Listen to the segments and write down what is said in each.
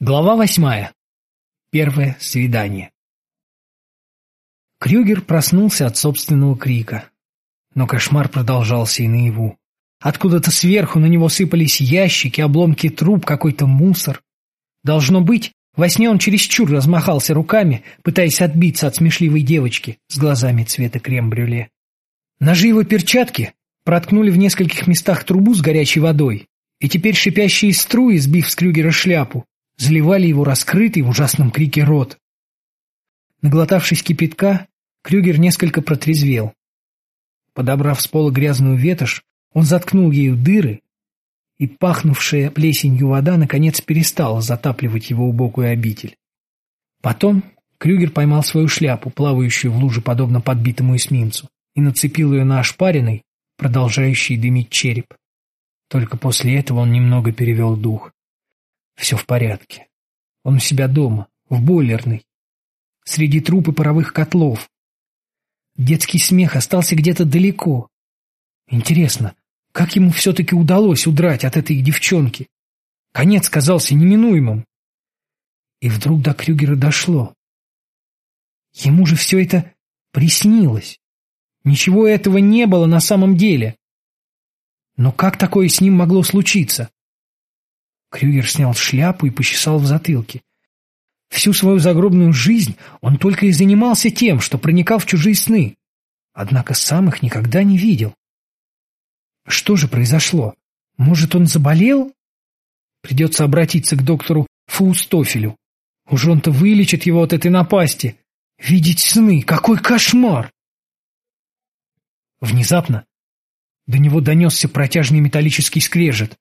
Глава восьмая. Первое свидание. Крюгер проснулся от собственного крика. Но кошмар продолжался и наяву. Откуда-то сверху на него сыпались ящики, обломки труб, какой-то мусор. Должно быть, во сне он чересчур размахался руками, пытаясь отбиться от смешливой девочки с глазами цвета крем-брюле. Ножи его перчатки проткнули в нескольких местах трубу с горячей водой, и теперь шипящие струи, сбив с Крюгера шляпу, заливали его раскрытый в ужасном крике рот. Наглотавшись кипятка, Крюгер несколько протрезвел. Подобрав с пола грязную ветошь, он заткнул ею дыры, и пахнувшая плесенью вода наконец перестала затапливать его убокую обитель. Потом Крюгер поймал свою шляпу, плавающую в луже подобно подбитому эсминцу, и нацепил ее на ошпаренный, продолжающий дымить череп. Только после этого он немного перевел дух. Все в порядке. Он у себя дома, в бойлерной, среди труп и паровых котлов. Детский смех остался где-то далеко. Интересно, как ему все-таки удалось удрать от этой девчонки? Конец казался неминуемым. И вдруг до Крюгера дошло. Ему же все это приснилось. Ничего этого не было на самом деле. Но как такое с ним могло случиться? Крюгер снял шляпу и почесал в затылке. Всю свою загробную жизнь он только и занимался тем, что проникал в чужие сны. Однако сам их никогда не видел. Что же произошло? Может, он заболел? Придется обратиться к доктору Фаустофелю. Уж он-то вылечит его от этой напасти. Видеть сны! Какой кошмар! Внезапно до него донесся протяжный металлический скрежет.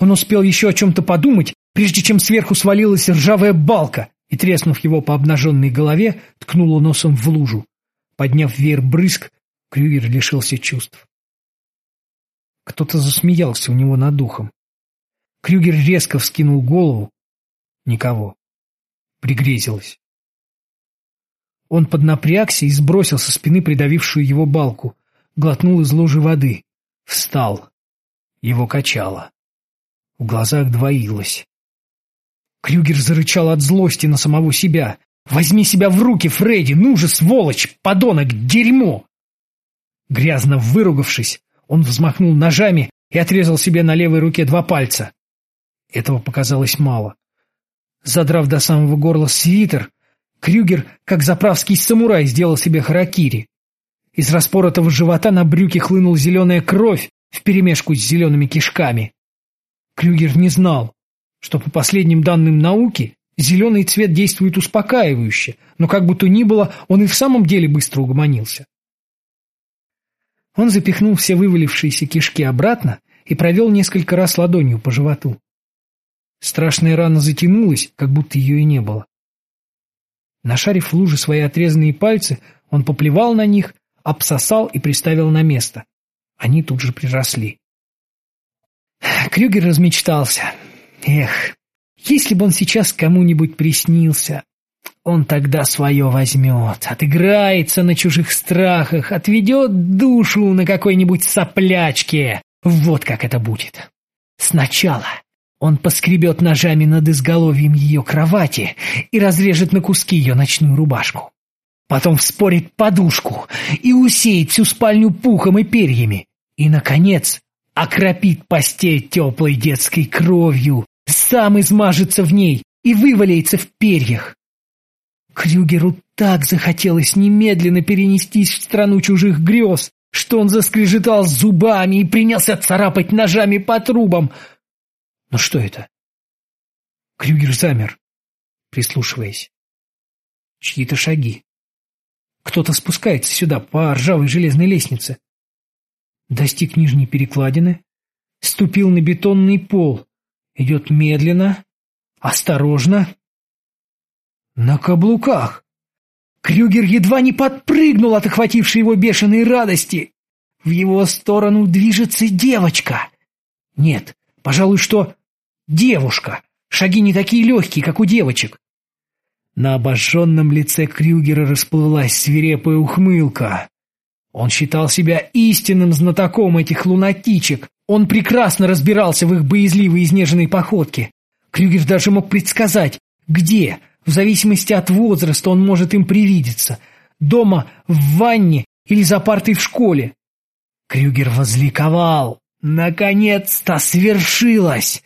Он успел еще о чем-то подумать, прежде чем сверху свалилась ржавая балка и, треснув его по обнаженной голове, ткнула носом в лужу. Подняв вверх брызг, Крюгер лишился чувств. Кто-то засмеялся у него над духом. Крюгер резко вскинул голову. Никого. Пригрезилось. Он поднапрягся и сбросил со спины придавившую его балку, глотнул из лужи воды. Встал. Его качало. В глазах двоилось. Крюгер зарычал от злости на самого себя. «Возьми себя в руки, Фредди! Ну же, сволочь! Подонок! Дерьмо!» Грязно выругавшись, он взмахнул ножами и отрезал себе на левой руке два пальца. Этого показалось мало. Задрав до самого горла свитер, Крюгер, как заправский самурай, сделал себе харакири. Из распоротого живота на брюки хлынула зеленая кровь вперемешку с зелеными кишками. Крюгер не знал, что по последним данным науки зеленый цвет действует успокаивающе, но как бы то ни было, он и в самом деле быстро угомонился. Он запихнул все вывалившиеся кишки обратно и провел несколько раз ладонью по животу. Страшная рана затянулась, как будто ее и не было. Нашарив в луже свои отрезанные пальцы, он поплевал на них, обсосал и приставил на место. Они тут же приросли. Крюгер размечтался. Эх, если бы он сейчас кому-нибудь приснился, он тогда свое возьмет, отыграется на чужих страхах, отведет душу на какой-нибудь соплячке. Вот как это будет. Сначала он поскребет ножами над изголовьем ее кровати и разрежет на куски ее ночную рубашку. Потом вспорит подушку и усеет всю спальню пухом и перьями. И, наконец, окропит постель теплой детской кровью, сам измажется в ней и вывалится в перьях. Крюгеру так захотелось немедленно перенестись в страну чужих грез, что он заскрежетал зубами и принялся царапать ножами по трубам. Но что это? Крюгер замер, прислушиваясь. Чьи-то шаги. Кто-то спускается сюда по ржавой железной лестнице достиг нижней перекладины, ступил на бетонный пол, идет медленно, осторожно, на каблуках. Крюгер едва не подпрыгнул от охватившей его бешеной радости. В его сторону движется девочка. Нет, пожалуй, что девушка. Шаги не такие легкие, как у девочек. На обожженном лице Крюгера расплылась свирепая ухмылка. Он считал себя истинным знатоком этих лунатичек. Он прекрасно разбирался в их боязливой изнеженной походке. Крюгер даже мог предсказать, где, в зависимости от возраста, он может им привидеться. Дома, в ванне или за партой в школе. Крюгер возликовал. Наконец-то свершилось!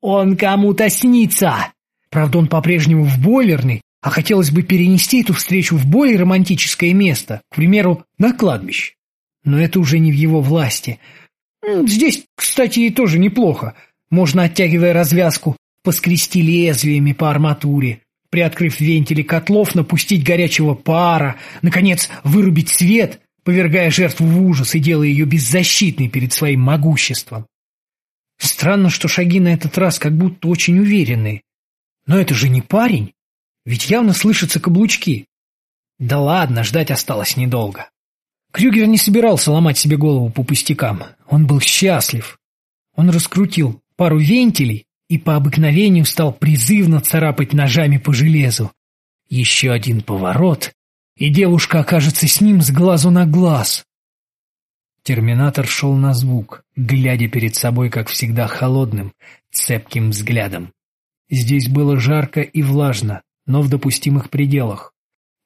Он кому-то снится! Правда, он по-прежнему в бойлерной, а хотелось бы перенести эту встречу в более романтическое место, к примеру, на кладбище. Но это уже не в его власти. Здесь, кстати, тоже неплохо. Можно, оттягивая развязку, поскрести лезвиями по арматуре, приоткрыв вентили котлов, напустить горячего пара, наконец, вырубить свет, повергая жертву в ужас и делая ее беззащитной перед своим могуществом. Странно, что шаги на этот раз как будто очень уверенные. Но это же не парень, ведь явно слышатся каблучки. Да ладно, ждать осталось недолго. Крюгер не собирался ломать себе голову по пустякам. Он был счастлив. Он раскрутил пару вентилей и по обыкновению стал призывно царапать ножами по железу. Еще один поворот, и девушка окажется с ним с глазу на глаз. Терминатор шел на звук, глядя перед собой, как всегда, холодным, цепким взглядом. Здесь было жарко и влажно, но в допустимых пределах.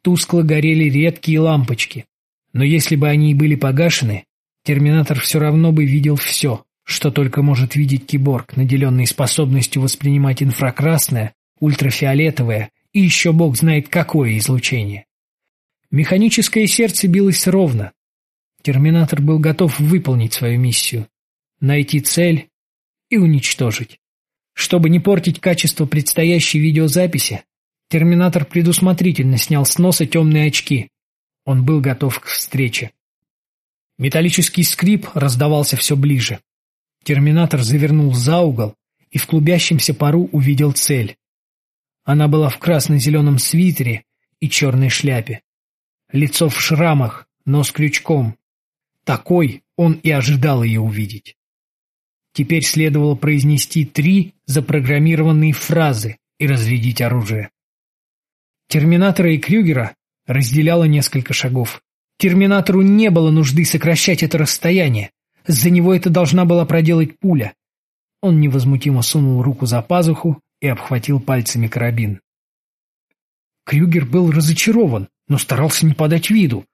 Тускло горели редкие лампочки, но если бы они и были погашены, Терминатор все равно бы видел все, что только может видеть киборг, наделенный способностью воспринимать инфракрасное, ультрафиолетовое и еще бог знает какое излучение. Механическое сердце билось ровно. Терминатор был готов выполнить свою миссию — найти цель и уничтожить. Чтобы не портить качество предстоящей видеозаписи, Терминатор предусмотрительно снял с носа темные очки. Он был готов к встрече. Металлический скрип раздавался все ближе. Терминатор завернул за угол и в клубящемся пару увидел цель. Она была в красно-зеленом свитере и черной шляпе. Лицо в шрамах, нос крючком. Такой он и ожидал ее увидеть. Теперь следовало произнести три запрограммированные фразы и разрядить оружие. Терминатора и Крюгера разделяло несколько шагов. Терминатору не было нужды сокращать это расстояние. За него это должна была проделать пуля. Он невозмутимо сунул руку за пазуху и обхватил пальцами карабин. Крюгер был разочарован, но старался не подать виду,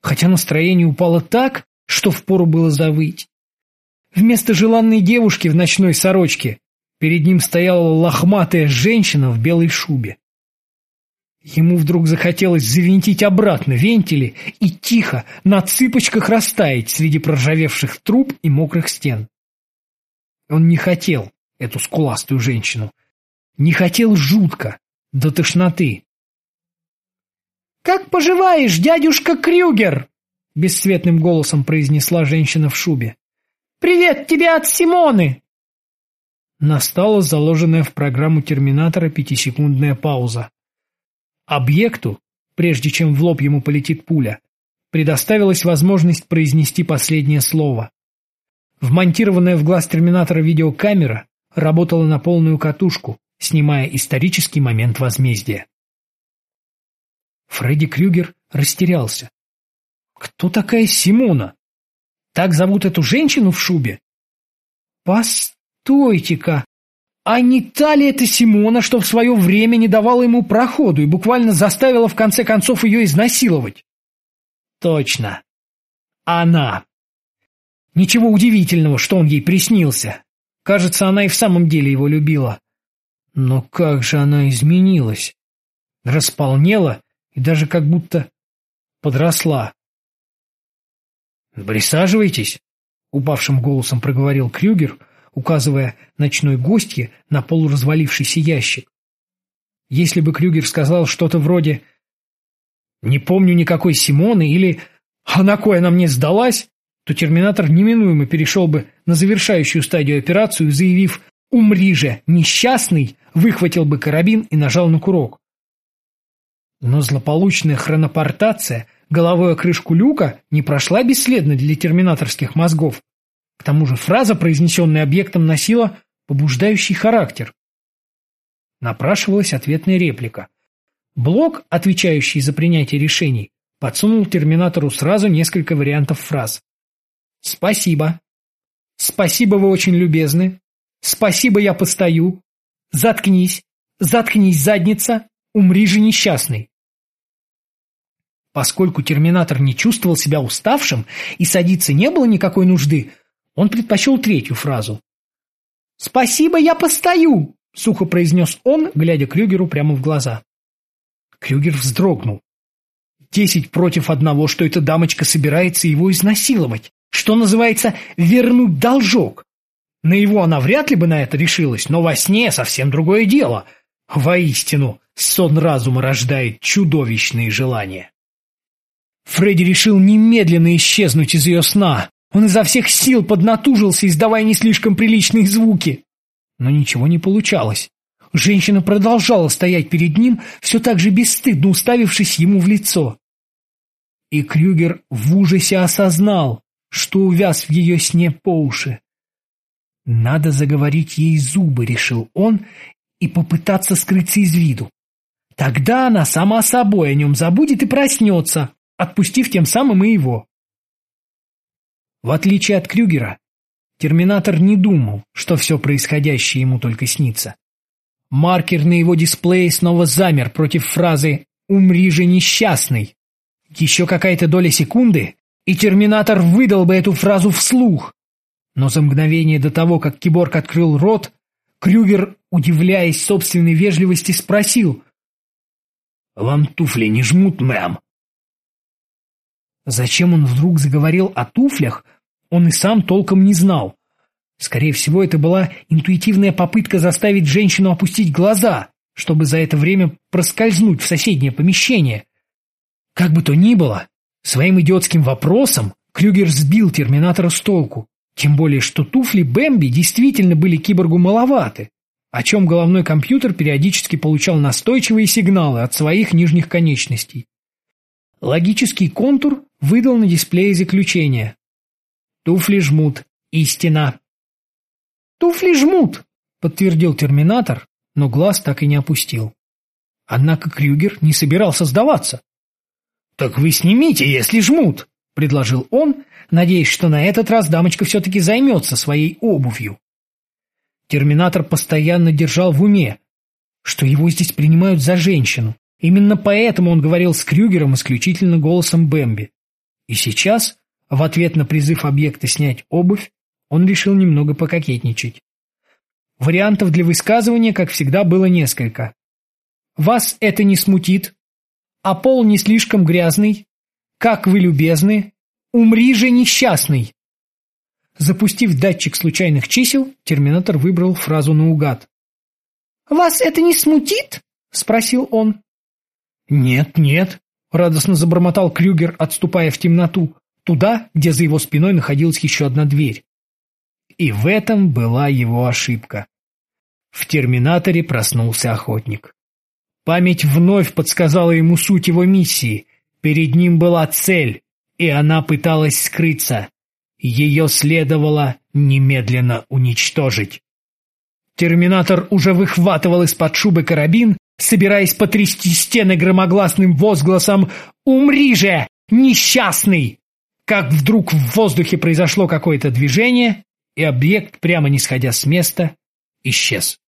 хотя настроение упало так, что впору было завыть. Вместо желанной девушки в ночной сорочке перед ним стояла лохматая женщина в белой шубе. Ему вдруг захотелось завинтить обратно вентили и тихо, на цыпочках растаять среди проржавевших труб и мокрых стен. Он не хотел эту скуластую женщину. Не хотел жутко, до тошноты. «Как поживаешь, дядюшка Крюгер?» — бесцветным голосом произнесла женщина в шубе. «Привет тебе от Симоны!» Настала заложенная в программу терминатора пятисекундная пауза. Объекту, прежде чем в лоб ему полетит пуля, предоставилась возможность произнести последнее слово. Вмонтированная в глаз терминатора видеокамера работала на полную катушку, снимая исторический момент возмездия. Фредди Крюгер растерялся. «Кто такая Симона? Так зовут эту женщину в шубе?» «Постойте-ка! А не та ли это Симона, что в свое время не давала ему проходу и буквально заставила в конце концов ее изнасиловать? Точно. Она. Ничего удивительного, что он ей приснился. Кажется, она и в самом деле его любила. Но как же она изменилась? Располнела и даже как будто подросла. «Присаживайтесь», — упавшим голосом проговорил Крюгер, — указывая ночной гостье на полуразвалившийся ящик. Если бы Крюгер сказал что-то вроде «Не помню никакой Симоны» или «А на кой она мне сдалась?», то терминатор неминуемо перешел бы на завершающую стадию операцию, заявив «Умри же, несчастный!», выхватил бы карабин и нажал на курок. Но злополучная хронопортация головой о крышку люка не прошла бесследно для терминаторских мозгов. К тому же фраза, произнесенная объектом, носила побуждающий характер. Напрашивалась ответная реплика. Блок, отвечающий за принятие решений, подсунул терминатору сразу несколько вариантов фраз. «Спасибо», «Спасибо, вы очень любезны», «Спасибо, я постою», Заткнись! Заткнись, задница! Умри же несчастный!» Поскольку терминатор не чувствовал себя уставшим и садиться не было никакой нужды, он предпочел третью фразу. «Спасибо, я постою!» — сухо произнес он, глядя Крюгеру прямо в глаза. Крюгер вздрогнул. Десять против одного, что эта дамочка собирается его изнасиловать. Что называется, вернуть должок. На его она вряд ли бы на это решилась, но во сне совсем другое дело. Воистину, сон разума рождает чудовищные желания. Фредди решил немедленно исчезнуть из ее сна. Он изо всех сил поднатужился, издавая не слишком приличные звуки. Но ничего не получалось. Женщина продолжала стоять перед ним, все так же бесстыдно уставившись ему в лицо. И Крюгер в ужасе осознал, что увяз в ее сне по уши. «Надо заговорить ей зубы», — решил он, и попытаться скрыться из виду. Тогда она сама собой о нем забудет и проснется, отпустив тем самым и его. В отличие от Крюгера, Терминатор не думал, что все происходящее ему только снится. Маркер на его дисплее снова замер против фразы «Умри же несчастный». Еще какая-то доля секунды, и Терминатор выдал бы эту фразу вслух. Но за мгновение до того, как киборг открыл рот, Крюгер, удивляясь собственной вежливости, спросил «Вам туфли не жмут, мэм?» Зачем он вдруг заговорил о туфлях, он и сам толком не знал. Скорее всего, это была интуитивная попытка заставить женщину опустить глаза, чтобы за это время проскользнуть в соседнее помещение. Как бы то ни было, своим идиотским вопросом Крюгер сбил Терминатора с толку. Тем более, что туфли Бэмби действительно были киборгу маловаты, о чем головной компьютер периодически получал настойчивые сигналы от своих нижних конечностей. Логический контур выдал на дисплее заключение. Туфли жмут. Истина. Туфли жмут, подтвердил терминатор, но глаз так и не опустил. Однако Крюгер не собирался сдаваться. «Так вы снимите, если жмут», — предложил он, надеясь, что на этот раз дамочка все-таки займется своей обувью. Терминатор постоянно держал в уме, что его здесь принимают за женщину. Именно поэтому он говорил с Крюгером исключительно голосом Бэмби. И сейчас, в ответ на призыв объекта снять обувь, он решил немного пококетничать. Вариантов для высказывания, как всегда, было несколько. «Вас это не смутит», «А пол не слишком грязный», «Как вы любезны», «Умри же несчастный». Запустив датчик случайных чисел, терминатор выбрал фразу наугад. «Вас это не смутит?» — спросил он. «Нет, нет», — радостно забормотал Крюгер, отступая в темноту, туда, где за его спиной находилась еще одна дверь. И в этом была его ошибка. В терминаторе проснулся охотник. Память вновь подсказала ему суть его миссии. Перед ним была цель, и она пыталась скрыться. Ее следовало немедленно уничтожить. Терминатор уже выхватывал из-под шубы карабин собираясь потрясти стены громогласным возгласом «Умри же, несчастный!» Как вдруг в воздухе произошло какое-то движение, и объект, прямо не сходя с места, исчез.